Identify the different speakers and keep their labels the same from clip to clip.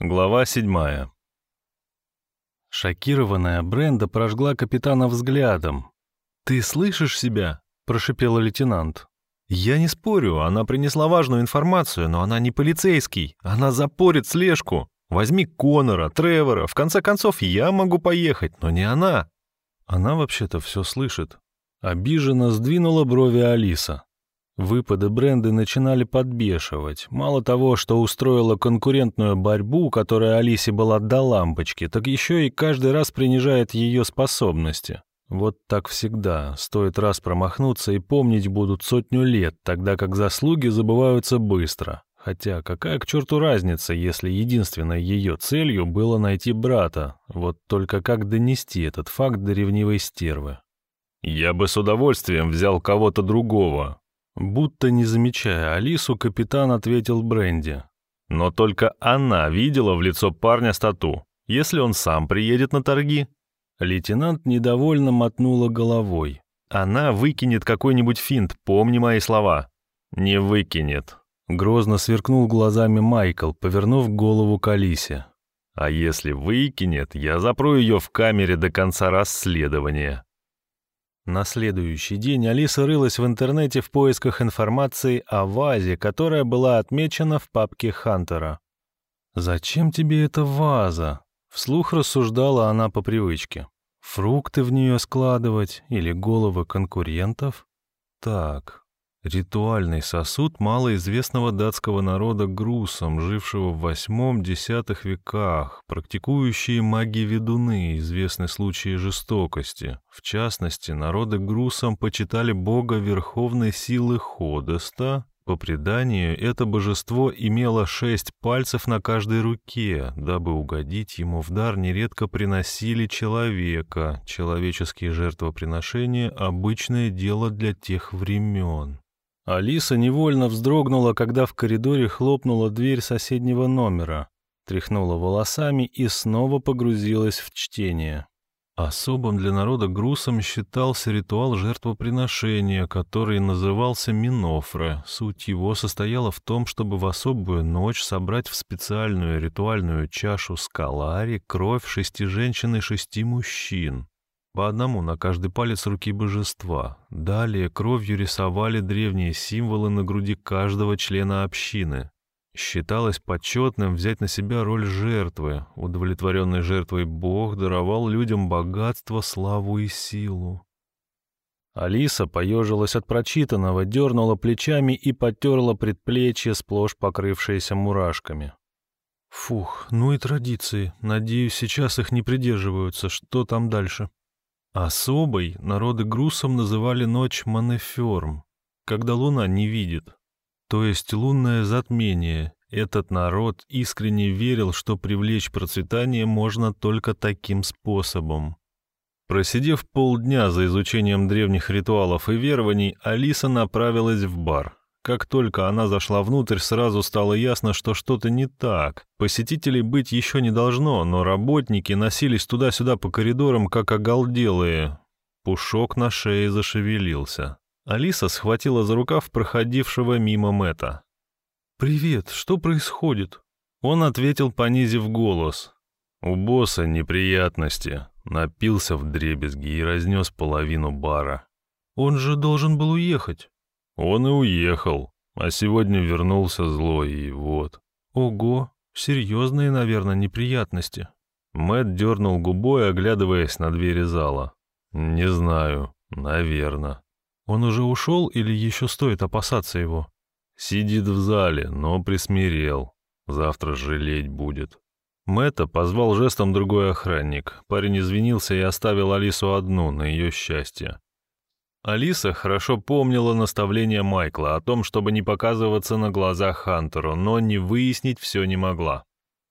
Speaker 1: Глава седьмая. Шокированная Бренда прожгла капитана взглядом. «Ты слышишь себя?» — прошипела лейтенант. «Я не спорю, она принесла важную информацию, но она не полицейский. Она запорит слежку. Возьми Конора, Тревора. В конце концов, я могу поехать, но не она». Она вообще-то все слышит. Обиженно сдвинула брови Алиса. Выпады бренды начинали подбешивать. Мало того, что устроила конкурентную борьбу, которая Алисе была до лампочки, так еще и каждый раз принижает ее способности. Вот так всегда. Стоит раз промахнуться и помнить будут сотню лет, тогда как заслуги забываются быстро. Хотя какая к черту разница, если единственной ее целью было найти брата? Вот только как донести этот факт до ревнивой стервы? «Я бы с удовольствием взял кого-то другого», Будто не замечая Алису, капитан ответил Бренди. Но только она видела в лицо парня стату. Если он сам приедет на торги? Лейтенант недовольно мотнула головой. Она выкинет какой-нибудь финт, помни мои слова. Не выкинет. Грозно сверкнул глазами Майкл, повернув голову к Алисе. А если выкинет, я запру ее в камере до конца расследования. На следующий день Алиса рылась в интернете в поисках информации о вазе, которая была отмечена в папке Хантера. «Зачем тебе эта ваза?» — вслух рассуждала она по привычке. «Фрукты в нее складывать или головы конкурентов? Так, Ритуальный сосуд малоизвестного датского народа грусом, жившего в восьмом-десятых веках, практикующие маги-ведуны, известны случаи жестокости. В частности, народы грусом почитали бога верховной силы Ходеста. По преданию, это божество имело шесть пальцев на каждой руке. Дабы угодить ему в дар, нередко приносили человека. Человеческие жертвоприношения — обычное дело для тех времен. Алиса невольно вздрогнула, когда в коридоре хлопнула дверь соседнего номера, тряхнула волосами и снова погрузилась в чтение. Особым для народа грусом считался ритуал жертвоприношения, который назывался Минофре. Суть его состояла в том, чтобы в особую ночь собрать в специальную ритуальную чашу скалари кровь шести женщин и шести мужчин. По одному на каждый палец руки божества. Далее кровью рисовали древние символы на груди каждого члена общины. Считалось почетным взять на себя роль жертвы. Удовлетворенный жертвой Бог даровал людям богатство, славу и силу. Алиса поежилась от прочитанного, дернула плечами и потерла предплечье, сплошь покрывшееся мурашками. Фух, ну и традиции. Надеюсь, сейчас их не придерживаются. Что там дальше? Особой народы грусом называли ночь Манеферм, когда луна не видит, то есть лунное затмение. Этот народ искренне верил, что привлечь процветание можно только таким способом. Просидев полдня за изучением древних ритуалов и верований, Алиса направилась в бар. Как только она зашла внутрь, сразу стало ясно, что что-то не так. Посетителей быть еще не должно, но работники носились туда-сюда по коридорам, как оголделые. Пушок на шее зашевелился. Алиса схватила за рукав проходившего мимо Мэта. «Привет, что происходит?» Он ответил, понизив голос. «У босса неприятности». Напился в дребезги и разнес половину бара. «Он же должен был уехать». Он и уехал, а сегодня вернулся злой, и вот. Ого, серьезные, наверное, неприятности. Мэт дернул губой, оглядываясь на двери зала. Не знаю, наверное. Он уже ушел или еще стоит опасаться его? Сидит в зале, но присмирел. Завтра жалеть будет. Мэтта позвал жестом другой охранник. Парень извинился и оставил Алису одну на ее счастье. Алиса хорошо помнила наставление Майкла о том, чтобы не показываться на глазах Хантеру, но не выяснить все не могла.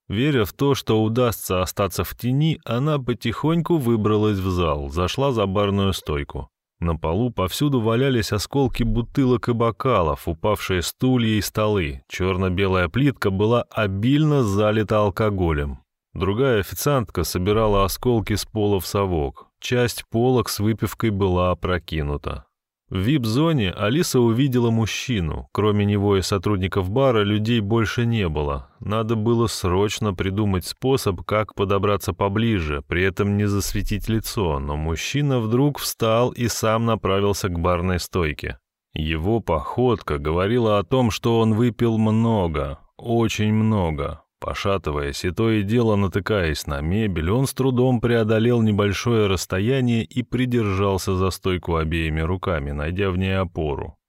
Speaker 1: Веря в то, что удастся остаться в тени, она потихоньку выбралась в зал, зашла за барную стойку. На полу повсюду валялись осколки бутылок и бокалов, упавшие стулья и столы. Черно-белая плитка была обильно залита алкоголем. Другая официантка собирала осколки с пола в совок. Часть полок с выпивкой была опрокинута. В вип-зоне Алиса увидела мужчину. Кроме него и сотрудников бара людей больше не было. Надо было срочно придумать способ, как подобраться поближе, при этом не засветить лицо, но мужчина вдруг встал и сам направился к барной стойке. Его походка говорила о том, что он выпил много, очень много. Пошатываясь и то и дело натыкаясь на мебель, он с трудом преодолел небольшое расстояние и придержался за стойку обеими руками, найдя в ней опору.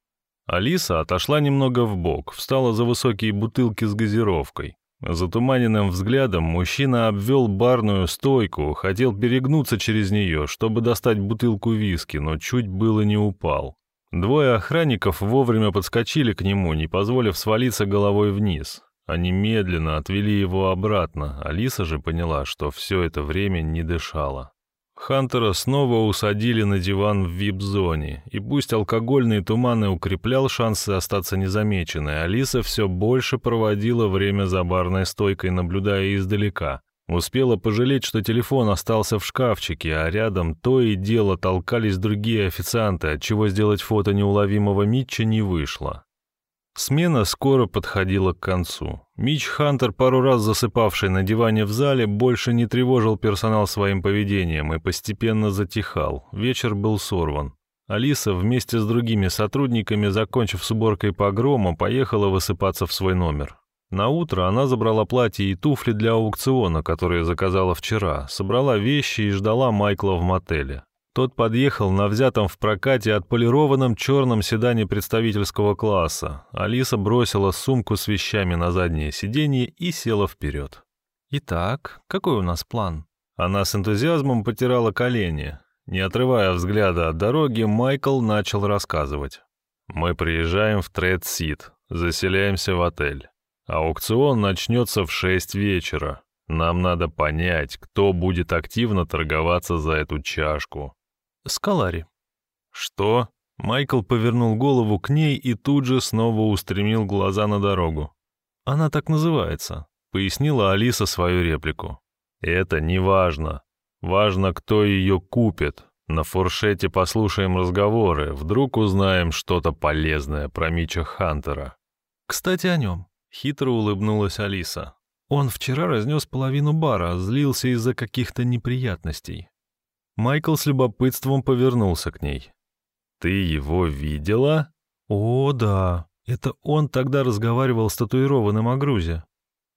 Speaker 1: Алиса отошла немного в бок, встала за высокие бутылки с газировкой. Затуманенным взглядом мужчина обвел барную стойку, хотел перегнуться через нее, чтобы достать бутылку виски, но чуть было не упал. Двое охранников вовремя подскочили к нему, не позволив свалиться головой вниз. Они медленно отвели его обратно, Алиса же поняла, что все это время не дышала. Хантера снова усадили на диван в вип-зоне, и пусть алкогольный туман и укреплял шансы остаться незамеченной, Алиса все больше проводила время за барной стойкой, наблюдая издалека. Успела пожалеть, что телефон остался в шкафчике, а рядом то и дело толкались другие официанты, отчего сделать фото неуловимого Митча не вышло. Смена скоро подходила к концу. Мич Хантер, пару раз засыпавший на диване в зале, больше не тревожил персонал своим поведением и постепенно затихал. Вечер был сорван. Алиса вместе с другими сотрудниками, закончив с уборкой погрома, поехала высыпаться в свой номер. На утро она забрала платье и туфли для аукциона, которые заказала вчера, собрала вещи и ждала Майкла в мотеле. Тот подъехал на взятом в прокате отполированном черном седане представительского класса. Алиса бросила сумку с вещами на заднее сиденье и села вперед. «Итак, какой у нас план?» Она с энтузиазмом потирала колени. Не отрывая взгляда от дороги, Майкл начал рассказывать. «Мы приезжаем в Тред-Сит, заселяемся в отель. Аукцион начнется в шесть вечера. Нам надо понять, кто будет активно торговаться за эту чашку. Скалари». «Что?» Майкл повернул голову к ней и тут же снова устремил глаза на дорогу. «Она так называется», — пояснила Алиса свою реплику. «Это не важно. Важно, кто ее купит. На фуршете послушаем разговоры, вдруг узнаем что-то полезное про Мича Хантера». «Кстати, о нем», — хитро улыбнулась Алиса. «Он вчера разнес половину бара, злился из-за каких-то неприятностей. Майкл с любопытством повернулся к ней. «Ты его видела?» «О, да. Это он тогда разговаривал с татуированным о грузе».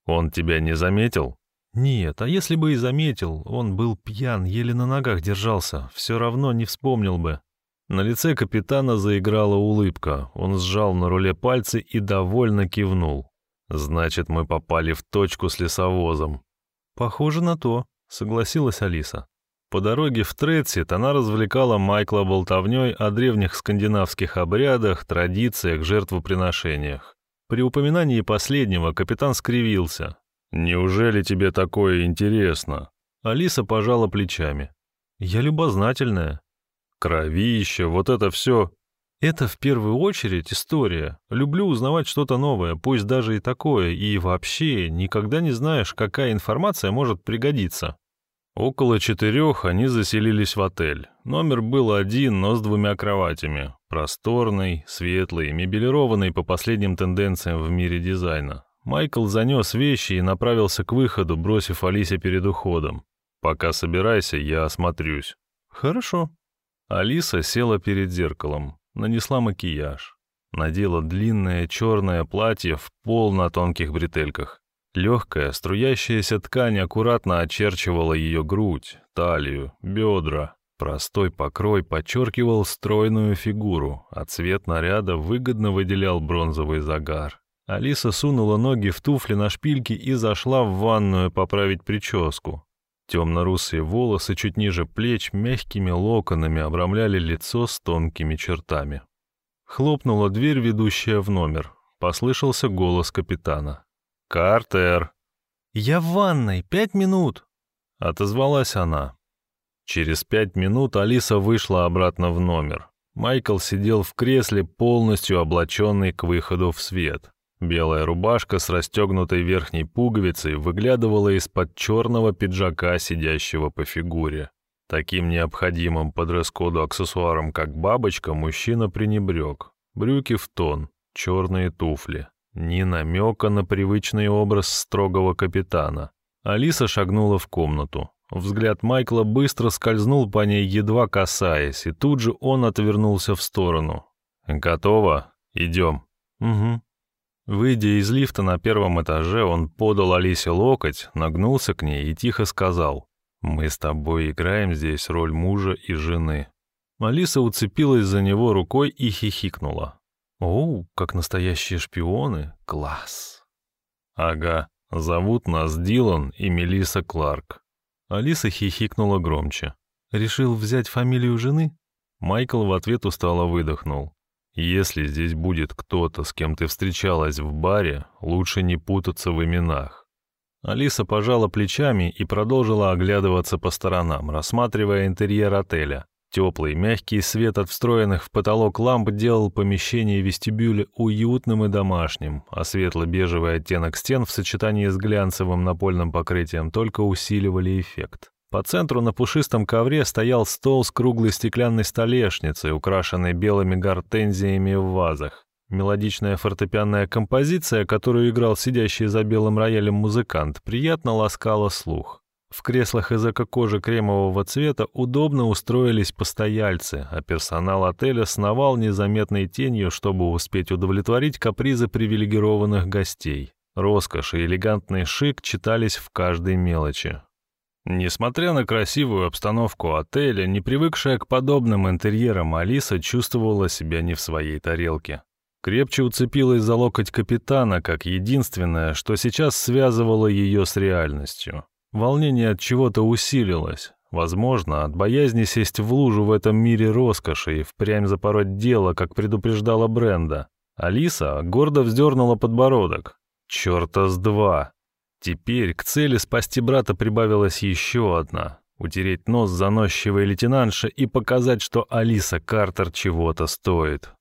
Speaker 1: «Он тебя не заметил?» «Нет, а если бы и заметил, он был пьян, еле на ногах держался, все равно не вспомнил бы». На лице капитана заиграла улыбка. Он сжал на руле пальцы и довольно кивнул. «Значит, мы попали в точку с лесовозом». «Похоже на то», — согласилась Алиса. По дороге в Тредсит она развлекала Майкла болтовней о древних скандинавских обрядах, традициях, жертвоприношениях. При упоминании последнего капитан скривился. «Неужели тебе такое интересно?» Алиса пожала плечами. «Я любознательная». «Кровище, вот это все...» «Это в первую очередь история. Люблю узнавать что-то новое, пусть даже и такое, и вообще никогда не знаешь, какая информация может пригодиться». Около четырех они заселились в отель. Номер был один, но с двумя кроватями. Просторный, светлый, мебелированный по последним тенденциям в мире дизайна. Майкл занес вещи и направился к выходу, бросив Алисе перед уходом. «Пока собирайся, я осмотрюсь». «Хорошо». Алиса села перед зеркалом, нанесла макияж. Надела длинное черное платье в пол на тонких бретельках. Легкая, струящаяся ткань аккуратно очерчивала ее грудь, талию, бедра. Простой покрой подчеркивал стройную фигуру, а цвет наряда выгодно выделял бронзовый загар. Алиса сунула ноги в туфли на шпильки и зашла в ванную поправить прическу. Темно-русые волосы чуть ниже плеч мягкими локонами обрамляли лицо с тонкими чертами. Хлопнула дверь, ведущая в номер. Послышался голос капитана. «Картер!» «Я в ванной, пять минут!» — отозвалась она. Через пять минут Алиса вышла обратно в номер. Майкл сидел в кресле, полностью облаченный к выходу в свет. Белая рубашка с расстегнутой верхней пуговицей выглядывала из-под черного пиджака, сидящего по фигуре. Таким необходимым по дресс-коду аксессуаром, как бабочка, мужчина пренебрег. Брюки в тон, черные туфли. Ни намека на привычный образ строгого капитана. Алиса шагнула в комнату. Взгляд Майкла быстро скользнул по ней, едва касаясь, и тут же он отвернулся в сторону. «Готово? Идем». «Угу». Выйдя из лифта на первом этаже, он подал Алисе локоть, нагнулся к ней и тихо сказал, «Мы с тобой играем здесь роль мужа и жены». Алиса уцепилась за него рукой и хихикнула. «Оу, как настоящие шпионы! Класс!» «Ага, зовут нас Дилан и Мелисса Кларк». Алиса хихикнула громче. «Решил взять фамилию жены?» Майкл в ответ устало выдохнул. «Если здесь будет кто-то, с кем ты встречалась в баре, лучше не путаться в именах». Алиса пожала плечами и продолжила оглядываться по сторонам, рассматривая интерьер отеля. Теплый, мягкий свет от встроенных в потолок ламп делал помещение вестибюля уютным и домашним, а светло-бежевый оттенок стен в сочетании с глянцевым напольным покрытием только усиливали эффект. По центру на пушистом ковре стоял стол с круглой стеклянной столешницей, украшенной белыми гортензиями в вазах. Мелодичная фортепианная композиция, которую играл сидящий за белым роялем музыкант, приятно ласкала слух. В креслах из эко-кожи кремового цвета удобно устроились постояльцы, а персонал отеля сновал незаметной тенью, чтобы успеть удовлетворить капризы привилегированных гостей. Роскошь и элегантный шик читались в каждой мелочи. Несмотря на красивую обстановку отеля, не привыкшая к подобным интерьерам, Алиса чувствовала себя не в своей тарелке. Крепче уцепилась за локоть капитана, как единственное, что сейчас связывало ее с реальностью. Волнение от чего-то усилилось. Возможно, от боязни сесть в лужу в этом мире роскоши и впрямь запороть дело, как предупреждала Бренда. Алиса гордо вздернула подбородок. Чёрта с два. Теперь к цели спасти брата прибавилась еще одна. Утереть нос заносчивой лейтенантши и показать, что Алиса Картер чего-то стоит.